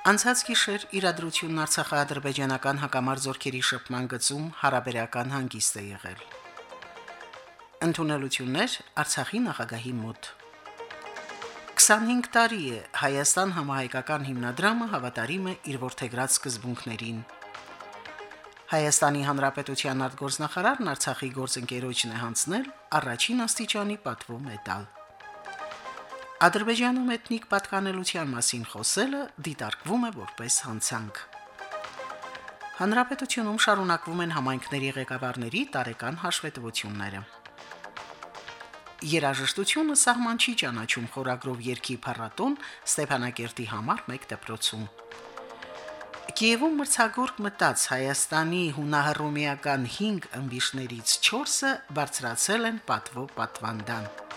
Անցած գիշեր իրադրությունն Արցախա-ադրբեջանական հակամարտությունների շփման գծում հարաբերական հանգիստ է եղել։ Ընթունելություններ Արցախի նախագահի մոտ։ 25 տարի է Հայաստան համահայկական հիմնադրամը հավատարիմ է իր ворթեգրած սկզբունքներին։ Հայաստանի Հանրապետության արտգործնախարարն Արցախի գործընկերոջն է հանձնել առաջին աստիճանի պատվո մեդալ։ Ադրբեջանում էթնիկ պատկանելության մասին խոսելը դիտարկվում է որպես հանցանք։ Հանրապետությունում շարունակվում են համայնքների ղեկավարների տարեկան հաշվետվությունները։ Երաժշտությունը սահման չի ճանաչում խորագրով երկի փառատոն Ստեփանակերտի համար 1 դպրոցում։ Կիևում մրցակցորդ մտած Հայաստանի հունահռոմեական 5 ըմբիշներից 4-ը բարձրացել են պատվո պատվանդան։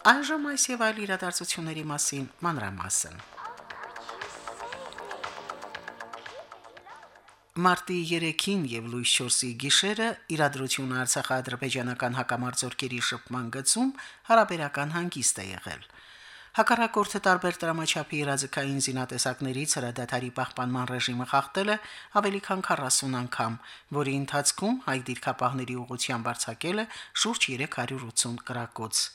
Այժմ այս եւ այլ իրադարձությունների մասին մանրամասն։ Մարտի 3-ին եւ լույս 4-ի գիշերը իրադրությունը Արցախա-ադրբեջանական հակամարտությունների շփման գծում հարաբերական հանգիստ է եղել։ Հակառակորդը տարբեր դրամաչափի իրազեկային զինատեսակներից հրադադարի պահպանման ռեժիմը խախտել է ավելի քան 40 անգամ, որի ընթացքում հայ դիրքապահների ուղղությամբ արձակել է շուրջ 380 կրակոց։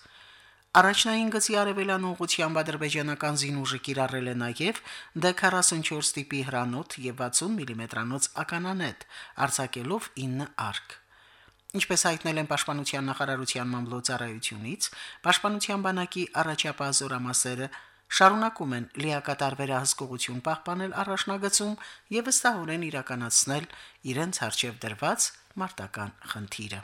Առաջնային գծի արևելան ուղղությամբ ադրբեջանական զինուժը կիրառել է նաև D44 տիպի հրանոթ եւ 60 մմ-անոց ականանետ, արձակելով 9 արկ։ Ինչպես հայտնել են Պաշտպանության նախարարության մամլոյցարայությունից, Պաշտպանության բանակի առաջապահ զորամասերը շարունակում են լիակատար վերահսկողություն պահպանել առաջնագծում եւ վստահորեն իրականացնել իրենց արժեվ դրված մարտական խնդիրը։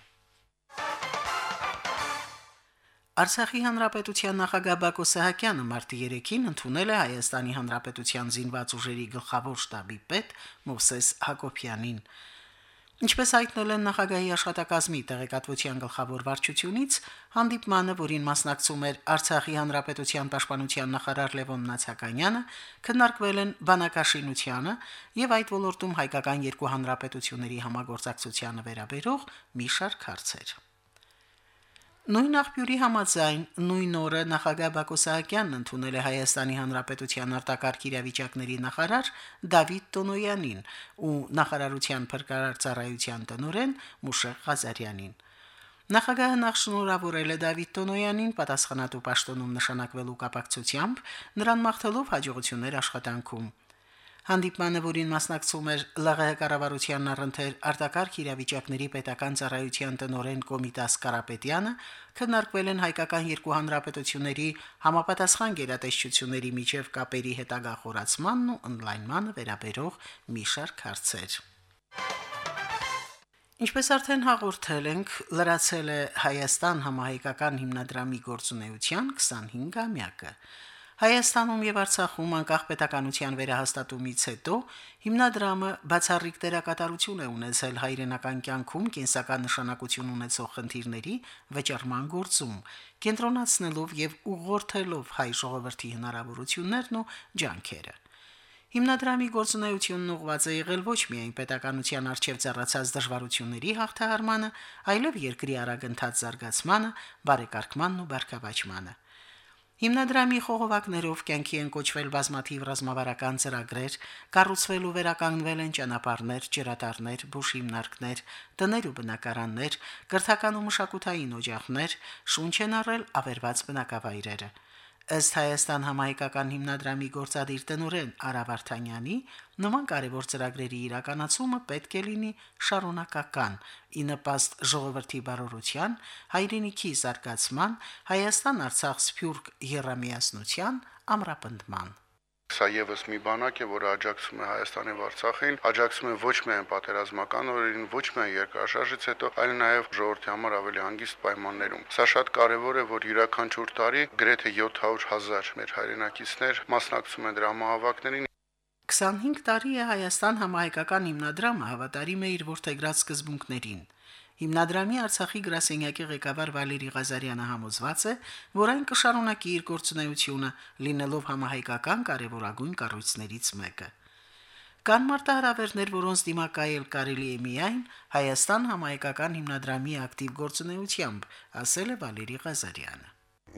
Արցախի հանրապետության նախագահ Բակո Սահակյանը մարտի 3-ին ընդունել է Հայաստանի հանրապետության զինված ուժերի գլխավոր շտաբի պետ Մովսես Հակոբյանին։ Ինչպես հայտնել են նախագահի աշխատակազմի տեղեկատվության գլխավոր վարչությունից, հանդիպմանը, որին մասնակցում էր Արցախի հանրապետության պաշտպանության նախարար Լևոն Նացականյանը, քննարկվել են բանակաշինությանը եւ այդ ոլորտում հայկական երկու հանրապետությունների համագործակցությանը վերաբերող մի շարք հարցեր։ Նույն աղբյուրի համաձայն նույն օրը նախագահ Բակո Սահակյանն ընդունել է Հայաստանի Հանրապետության արտակարգ իրավիճակների նախարար Դավիթ Տոնոյանին ու նախարարության փրկարար ծառայության տնօրեն Մուշեղ Ղազարյանին։ Նախագահը նախ շնորհավորել է Դավիթ Տոնոյանին պատասխանատու պաշտոնում նշանակվելու կապակցությամբ, նրան մաղթելով հաջողություններ աշխատանքում։ Հանդիպմանը, որին մասնակցում էր ԼՂՀ կառավարության առընթեր արտակարգ իրավիճակների պետական ծառայության տնօրեն Կոմիտաս Կարապետյանը, քննարկվել են հայկական երկու հանրապետությունների համապատասխան գերատեսչությունների միջև կապերի հետագա խորացմանն ու օնլայնմանը վերաբերող մի շարք հարցեր։ Ինչպես արդեն հաղորդել ենք, լրացել է Հայաստան համահայկական հիմնադրամի գործունեության 25-ամյակը։ Հայաստանում եւ Արցախում անկախ պետականության վերահաստատումից հետո հիմնադրամը բացառիկ դերակատարություն է ունեցել հայրենական կյանքում կենսական նշանակություն ունեցող խնդիրների վճարման գործում, կենտրոնացնելով եւ ուղղորդելով հայ ժողովրդի հնարավորություններն ու ջանքերը։ Հիմնադրամի գործունեությունն ուղղված է եղել ոչ միայն պետականության արչև ծառացած դժվարությունների հաղթահարմանը, այլև երկրի արագընթաց զարգացմանը, բարեկարգմանն ու բարգավաճմանը։ Հիմնադրամի խողովակներով կյանքի են կոչվել բազմաթիվ ռազմավարական ծրագրեր, կառուցվել ու վերականգնվել են ճանապարհներ, ջրատարներ, բուժհիմնարկներ, տներ ու բնակարաններ, կրթական ու մշակութային օջախներ, շունչ են առել ավերված բնակավայրերը։ Ըստ Հայաստան համահայկական հիմնադրամի գործադիր տնօրեն Արա Վարդանյանի, նման կարևոր ծրագրերի իրականացումը պետք է լինի շարունակական՝ ի նպաստ ժողովրդի բարօրության, հայրենիքի զարգացման, Հայաստան-Արցախ սփյուռք երամիասնության ամրապնդման։ Սա եւս մի բանակ է, որը աջակցում է Հայաստանի Վարչախին, աջակցում է ոչ միայն պատերազմական օրերին, ոչ միայն երկարաշարժից հետո, այլ նաեւ ժողովրդի համար ավելի հանգիստ պայմաններում։ Սա շատ կարեւոր է, որ յուրաքանչյուր տարի գրեթե 700.000 մեր հայրենակիցներ մասնակցում են դրամահավաքներին 25 տարի է Հայաստան համահայկական հիմնադրամը հավատարիմ է իր ворթեգրած սկզբունքներին։ Հիմնադրամի Արցախի գրասենյակի ղեկավար Վալերի Ղազարյանը համոզված է, որ այն կշարունակի իր գործունեությունը, լինելով համահայկական կարևորագույն կառույցներից մեկը։ Կան մարտահրավերներ, որոնց դիմակայել կարելի է միայն Հայաստան համահայկական հիմնադրամի ակտիվ գործունեությամբ, ասել է Վալերի Ղազարյանը։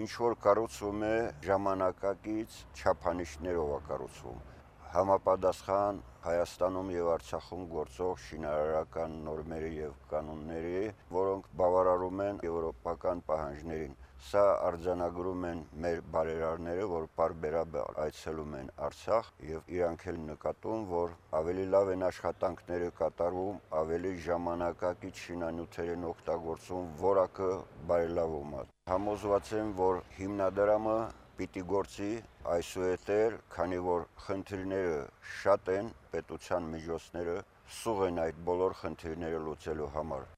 Ինչ որ կառուցում է ժամանակակից չափանիշներով է կառուցում համապատասխան Հայաստանում եւ Արցախում գործող շինարարական նորմերի եւ կանոնների, որոնք բավարարում են եվրոպական պահանջներին։ Սա արձանագրում են մեր բարերարները, որ բարբերաբար այցելում են Արցախ եւ իրանք էլ նկատում, որ ավելի լավ են աշխատանքները կատարվում, ավելի ժամանակակից շինանյութեր են օգտագործում, որակը բարելավում է։ Համոզված եմ, որ հիմնադրամը պիտի գործի այսուհետեր, քանի որ խնդիրները շատ են, պետության միջոցները սուղ են այդ բոլոր խնդիրները լուծելու համար։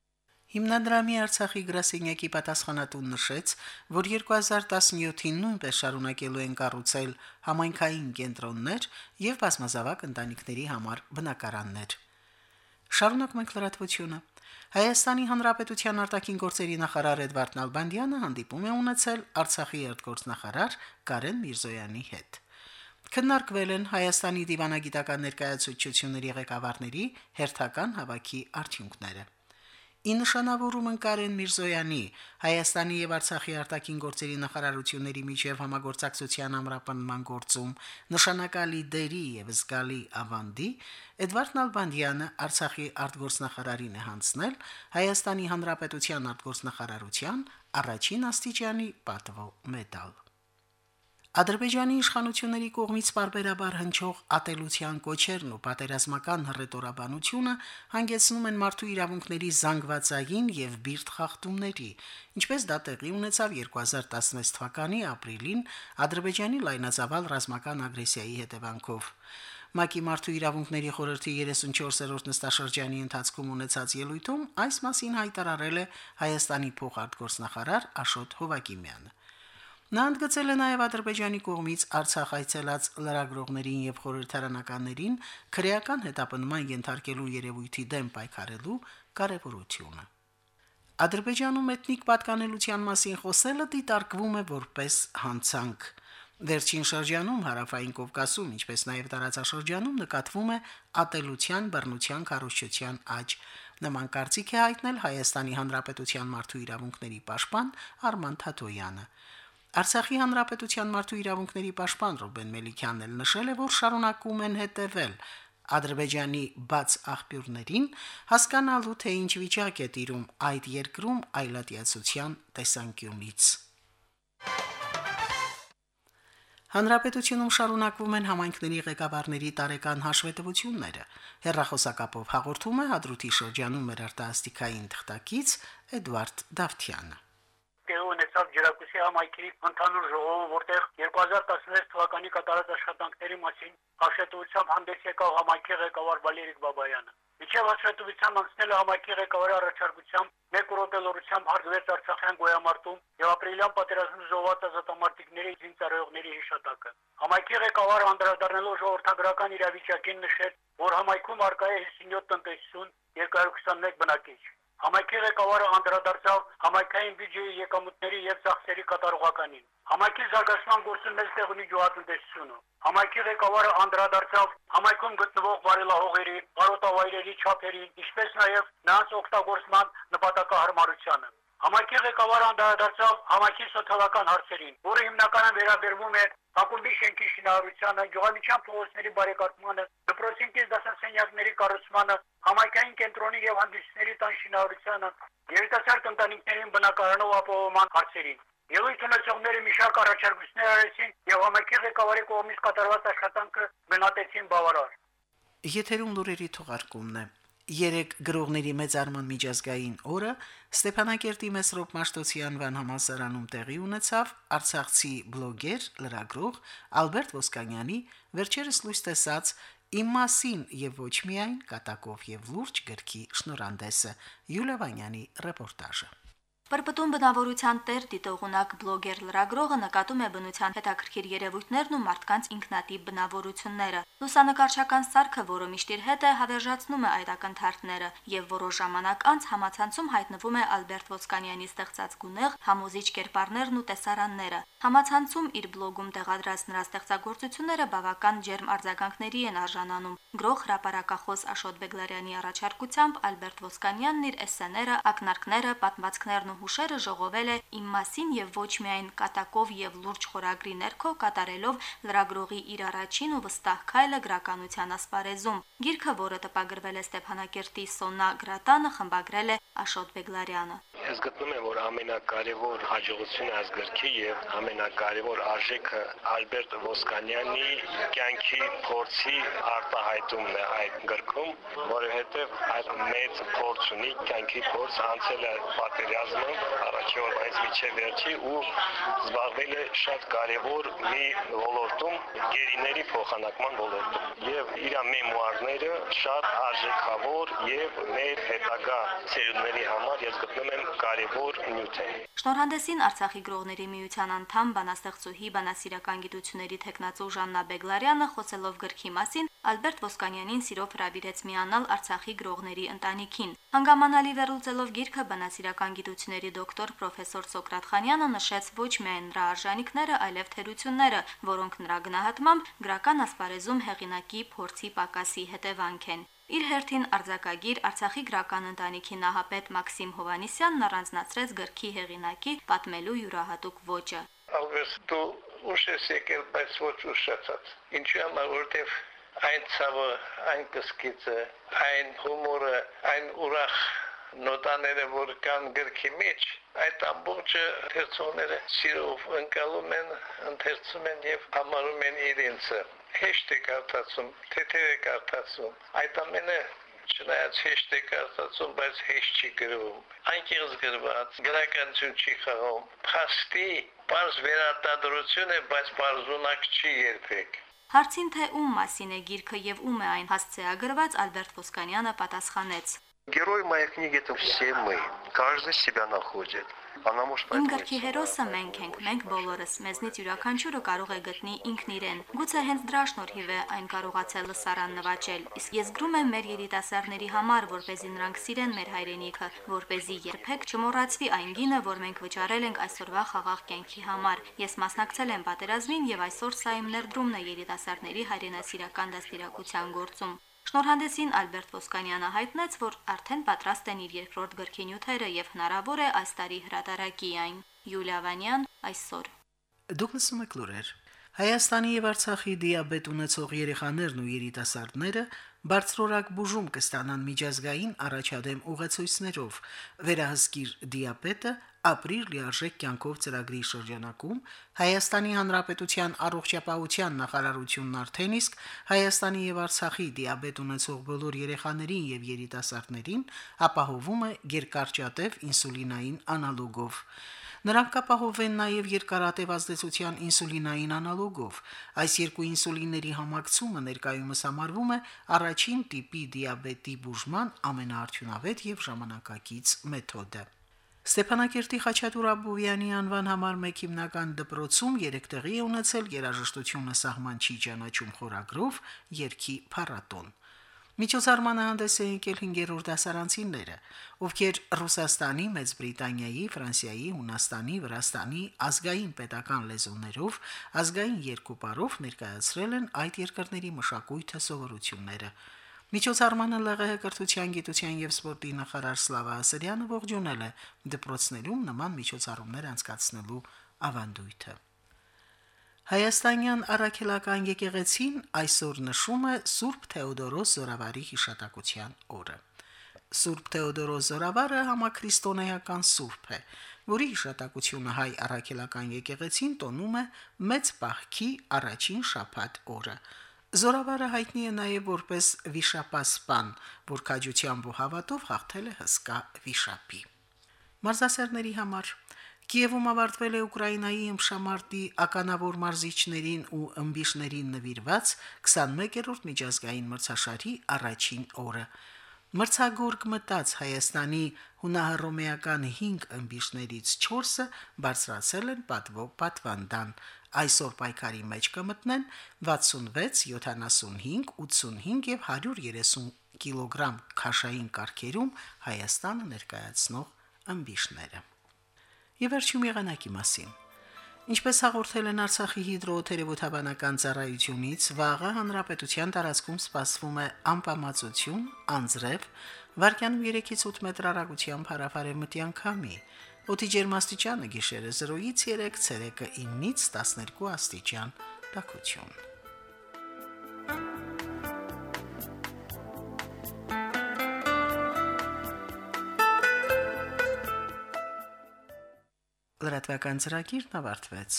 Հիմնադրամի Արցախի գրասենյակի պատասխանատուն նշեց, որ 2017-ին նույնպես շարունակելու են կառուցել համայնքային կենտրոններ եւ բազմազավակ ընտանիքների համար բնակարաններ։ Շարունակում ենք լրատվությունը։ Հայաստանի Հանրապետության արտաքին գործերի նախարար Էդվարդ Նալբանդյանը հանդիպում է ունեցել Արցախի արտգործնախարար Կարեն Միրզոյանի հետ։ Քննարկվել են Հայաստանի դիվանագիտական ներկայացուցչությունների ղեկավարների հերթական հավաքի արդյունքները։ Ի նշանավորում են Կարեն Միրզոյանի Հայաստանի եւ Արցախի արտաքին գործերի նախարարությունների միջև համագործակցության ամրապնման գործում նշանակալի դերի եւ զգալի ավանդի Էդվարդ Նալբանդյանը Արցախի արտգործնախարարին է հանձնել Հայաստանի Հանրապետության արտգործնախարարության առաջին աստիճանի պատվո մեդալ։ Ադրբեջանի իշխանությունների կողմից բարբերաբար հնչող ատելության կոչերն ու պատերազմական հռետորաբանությունը հանգեցնում են մարդու իրավունքների զանգվածային եւ բիրտ խախտումների, ինչպես դա տեղի ունեցավ 2016 թվականի ապրիլին Ադրբեջանի լայնածավալ ռազմական ագրեսիայի հետևանքով։ ՄԱԿ-ի մարդու իրավունքների խորհրդի 34-րդ նստաշրջանի ընթացքում ունեցած ելույթում այս մասին հայտարարել է Հայաստանի փոխարտգործնախարար Աշոտ Հովակիմյանը։ Նա ընդգծել է նաև Ադրբեջանի կողմից Արցախ այցելած լրագրողներին եւ խորհրդարանականներին քրեական հետապնդման ենթարկելու երևույթի դեմ պայքարելու կարևորությունը։ Ադրբեջանում էթնիկ պատկանելության մասին խոսելը դիտարկվում է որպես հանցանք։ Վերջին շրջանում հարավային Կովկասում, ինչպես նաև տարածաշրջանում նկատվում է ատելության, բռնության, քարոզչության աճ։ Նման կարծիք է հայտնել Հայաստանի Հանրապետության մարդու իրավունքների պաշտպան Արման Թաթոյանը։ Արցախի հանրապետության մարդու իրավունքների պաշտպան Ռուբեն Մելիքյանն էլ նշել է, որ շարունակում են հետևել Ադրբեջանի բաց աղբյուրներին հասկանալու թե ինչ վիճակ է տիրում այդ երկրում այլատիացության տեսանկյունից։ Հանրապետությունում շարունակվում են համայնքների ղեկավարների տարեկան հաշվետվությունները։ Հերրախոսակապով հաղորդում է Հադրութի շրջանում մեր արտասթիկային թղթակից Էդվարդ Դավթյանը ունեցավ Ջրակուսի համայնքի ընդհանուր ժողովը, որտեղ 2016 թվականի կատարած աշխատանքների մասին հաշվետվությամբ հանդես եկավ համայնքի ղեկավար Վալերիկ Բաբայանը։ Միջև հաշվետվությամբ անցնել համայնքի ղեկավարի առաջարկությամբ մեկ րոպելորությամբ հարգվեց Արցախյան գոյամարտում եւ ապրիլյան պատերազմի զոհված ազատամարտիկների զինծառայողների հիշատակը։ Համայնքի ղեկավարը անդրադառնալով ժողովրդագրական իրավիճակին նշեց, որ համայնքում արկա է 57 տնտեսություն, 221 բնակիչ։ Համայնքի ղեկավարը անդրադարձավ համայնքային բյուջեի եկամուտների եւ ծախսերի կատարողականին։ Համայնքի զարգացման գործում մեծ տեղ ունի գյուղատնտեսությունը։ Համայնքի ղեկավարը անդրադարձավ համայնքում գտնվող բարելահողերի, բարոտավայրերի չափերին, ինչպես նաեւ նրանց օգտագործման նպատակահարմարությանը։ Համայնքի ղեկավարը անդրադարձավ համայնքի սոցիալական հարցերին, որը հիմնականում վերաբերվում է Ակումբի շենքի շինարարությանը, գյուղամիջյան փողոցների բարեկարգմանը, դպրոցինքից դասասենյակների կառուցմանը, համայնքային կենտրոնի եւ հանդիսների տան շինարարությանը, երիտասարդ ընտանիքներին բնակարանով ապահովման հարցերին։ Ելույթ ունեցողները մի շարք առաջարկություններ արեցին եւ համայնքի ղեկավարի կողմից կատարված աշխատանքը մնացեցին բավարար։ Եթերում լուրերի թողարկումն է։ Երեք գրողների մեծարման միջազգային օրը Ստեփանակերտի Մեսրոպ Մաշտոցի անվան համալսարանում տեղի ունեցավ Արցախցի բլոգեր, լրագրող Ալբերտ Ոսկանյանի վերջերս լույս տեսած Իմ մասին եւ ոչ միայն կատակով եւ լուրջ գրքի շնորհանդեսը Յուլիա Վանյանի ռեպորտաժը Պրպտուն բնավորության տեր դիտողունակ բլոգեր լրագրողը նկատում է բնության հետաքրքիր երևույթներն ու մարդկանց ինքնատիպ բնավորությունները։ Լուսանկարչական սարքը, որը միշտ իր հետ է, հավերժացնում է այդ ակնթարթները եւ որոշ ժամանակ անց համացանցում հայտնվում է Ալբերտ Ոսկանյանի ստեղծած գունեղ համոզիչ կերպարներն ու տեսարանները։ Համացանցում իր բլոգում տեղադրած նրա ստեղծագործությունները բավական ջերմ արձագանքների են արժանանում։ Գրող հրապարակախոս Աշոտ Բեգլարյանի առաջարկությամբ Ալբերտ Ոսկանյանն իր էսսեները, ակնարկները, պատմվածքներն ու հուշերը ժողովել է իմ մասին եւ ոչ միայն կատակով եւ լուրջ խորագրի ներքո կատարելով լրագրողի իր առաջին ու վստահ քայլը գրականության ասպարեզում։ Գիրքը, որը տպագրվել է Ստեփանակերտի Սոնա գրատանը, խմբագրել է Աշոտ Բեգլարյանը։ Ես գտնում եմ, որ ամենակարևոր հաջողությունը այս գրքի եւ ամենակարևոր արժեքը Ալբերտ Ոսկանյանի կյանքի փորձի արտահայտումն է այդ գրքում, որովհետեւ այդ մեծ փորձ ունի, կյանքի փորձ անցել է պատերազմը առաջի օրվանից մինչև վերջի ու զբաղվել է շատ կարևոր մի ոլորտում, գերիների փոխանակման ոլորտում։ Եվ իր մեմուարները շատ արժեքավոր եւ մեր հետագա ծերունների համար ես գտնում եմ կարևոր նյութ է։ Շնորհանդեսին Արցախի գրողների միության անդամ բանաստեղծուհի բանասիրական գիտությունների տեխնացու Ժաննա Բեգլարյանը խոսելով գրքի մասին Ալբերտ Ոսկանյանին սիրով հրավիրեց միանալ Արցախի գրողների ընտանիքին։ Հանգամանալի վերլուծելով գիրքը բանասիրական գիտությունների դոկտոր պրոֆեսոր Սոկրատ Խանյանը նշեց ոչ միայն նրա արժանինքները, այլև թերությունները, որոնք նրա գնահատմամբ գրական ասպարեզում հեղինակի փորձի պակասի հետևանք են։ Իր հերթին արձակագիր Արցախի գրական ընտանիքի նահապետ Մաքսիմ Հովանիսյանն առանձնացրեց գրքի հեղինակի պատմելու յուրահատուկ ոճը։ Ալբերտ դու ուշ ես եկել, բայց ոչ ուշացած։ Ինչու համար որտեվ այն ցավը, այն կսկիցը, այն հումորը, այն ուրախ նոտաները, որ կան գրքի մեջ, այդ ամբողջը թերցողները սիրով ընկալում են, ընթերցում են եւ համարում են իրենցը հեշտ է կարդացում, թեթև է կարդացում։ Այդ ամենը չնայած հեշտ է կարդացում, բայց հեշտ չի գրվում։ Անկեղծ գրված, գրականություն չի խաղում։ Փաստի, բարձ վերարտադրություն է, բայց բարձունակ չի երբեք։ Հարցին թե ում մասին է գիրքը եւ ում է այն հասցեագրված, Ալբերտ Ոսկանյանը պատասխանեց. Герой моей книги это все мы. Каждый себя находит. Իմ գրքի հերոսը մենք ենք, մենք բոլորս, մեզնից յուրաքանչյուրը կարող է գտնի ինքն իրեն։ Գուցե հենց դրա շնորհիվ է այն կարողացել լսարան նվաճել։ Իսկ ես գրում եմ մեր երիտասարդների համար, որ เป զի նրանք սիրեն մեր հայրենիքը, որ เป զի երբեք չմոռացվի այն գինը, որ մենք վճարել ենք այսօրվա խաղաղ կյանքի համար։ Ես մասնակցել եմ պատերազմին եւ այսօր սա իմ ներդրումն է երիտասարդների հայրենասիրական դաստիարակության գործում։ Շնորհանդեսին Ալբերտ Ոսկանյանը հայտնեց, որ արդեն պատրաստ են իր երկրորդ գրքի նյութերը եւ հնարավոր է այս տարի հրատարակի այն։ Յուլիա Վանյան այսօր։ Դուք լսում եք լուրեր։ Հայաստանի եւ Արցախի դիաբետ ունեցող երեխաներն ու երիտասարդները բարձրորակ բուժում կստանան միջազգային առաջադեմ ուղեցույցներով։ Վերահսկիր դիաբետը ապրիլ լիարժեք կյանքով ծրագրի շրջանակում Հայաստանի Հանրապետության առողջապահության նախարարությունն արդեն իսկ Հայաստանի եւ Արցախի դիաբետ ունեցող բոլոր երեխաներին եւ երիտասարդներին ապահովում է երկարճատև ինսուլինային անալոգով։ Նրանք կապահովեն նաև երկարատև ազդեցության ինսուլինային անալոգով։ Այս երկու ինսուլինների համակցումը ներկայումս համարվում է առաջին տիպի դիաբետի բուժման ամենաարդյունավետ եւ ժամանակակից մեթոդը։ Ստեփանակերտի Խաչատուր Աբովյանի անվան համար մեկ հիմնական դպրոցում երեք տեղի է ունեցել երաժշտությունը սահման չի ճանաչում խորագրով երկի փառատոն։ Միջոցառմանը հանդես են եկել 5-րդ դասարանցիները, ովքեր Ռուսաստանի, Մեծ Բրիտանիայի, Ֆրանսիայի, Հունաստանի, Վրաստանի ազգային պետական լեզուներով ազգային երկու պարով ներկայացրել են այդ երկրների մշակույթը սովորությունները։ Միջոցառմանը ԼՂՀ կրթության, գիտության եւ սպորտի նախարար Սլավա Ասրյանը ողջունել է դպրոցներում նման միջոցառումներ անցկացնելու ավանդույթը։ Հայաստանյան առաքելական եկեղեցին այսօր նշում է Սուրբ Թեոդորոս Զորավարի հիշատակության օրը։ Սուրբ Թեոդորոս Զորավարը համաքրիստոնեական սուրբ է, որի հիշատակությունը հայ առաքելական եկեղեցին տոնում է մեծ պահքի առաջին շաբաթ օրը։ Զորավարը հայտնի է նաև որպես վիշապասպան, որ քաջությամբ ու հավատով հաղթել է հսկա վիշապի։ Մարզասերների համար. Կիևում ավարտվել է Ուկրաինայի ըմբշամարտի ականավոր մարզիչներին ու ըմբիշներին նվիրված 21-րդ միջազգային մրցաշարի առաջին օրը։ Մրցագորգ մտած Հայաստանի հունահռոմեական 5 ըմբիշներից 4-ը բարձրացել են պատվո պատվանդան։ Այսօր պայքարի մեջ կմտնեն 66, 75, 85 եւ 130 կիլոգրամ քաշային կարգերում Հայաստանը ներկայացնող ըմբիշները։ Եվ վերջում եղանակի մասին։ Ինչպես հաղորդել են Արցախի հիդրոթերապևտաբանական ծառայությունից, վաղը հանրապետության տարածքում սպասվում է անպամացություն, անձրև, վարկյանում 3-ից 8 մետր հեռագությամբ հարավարեմտյան քամի։ Օդի ջերմաստիճանը գիշերը 0-ից 3, ցերեկը 9-ից 12 աստիճան։ Տաքություն։ Լրատվական ծրագիրն ավարտվեց։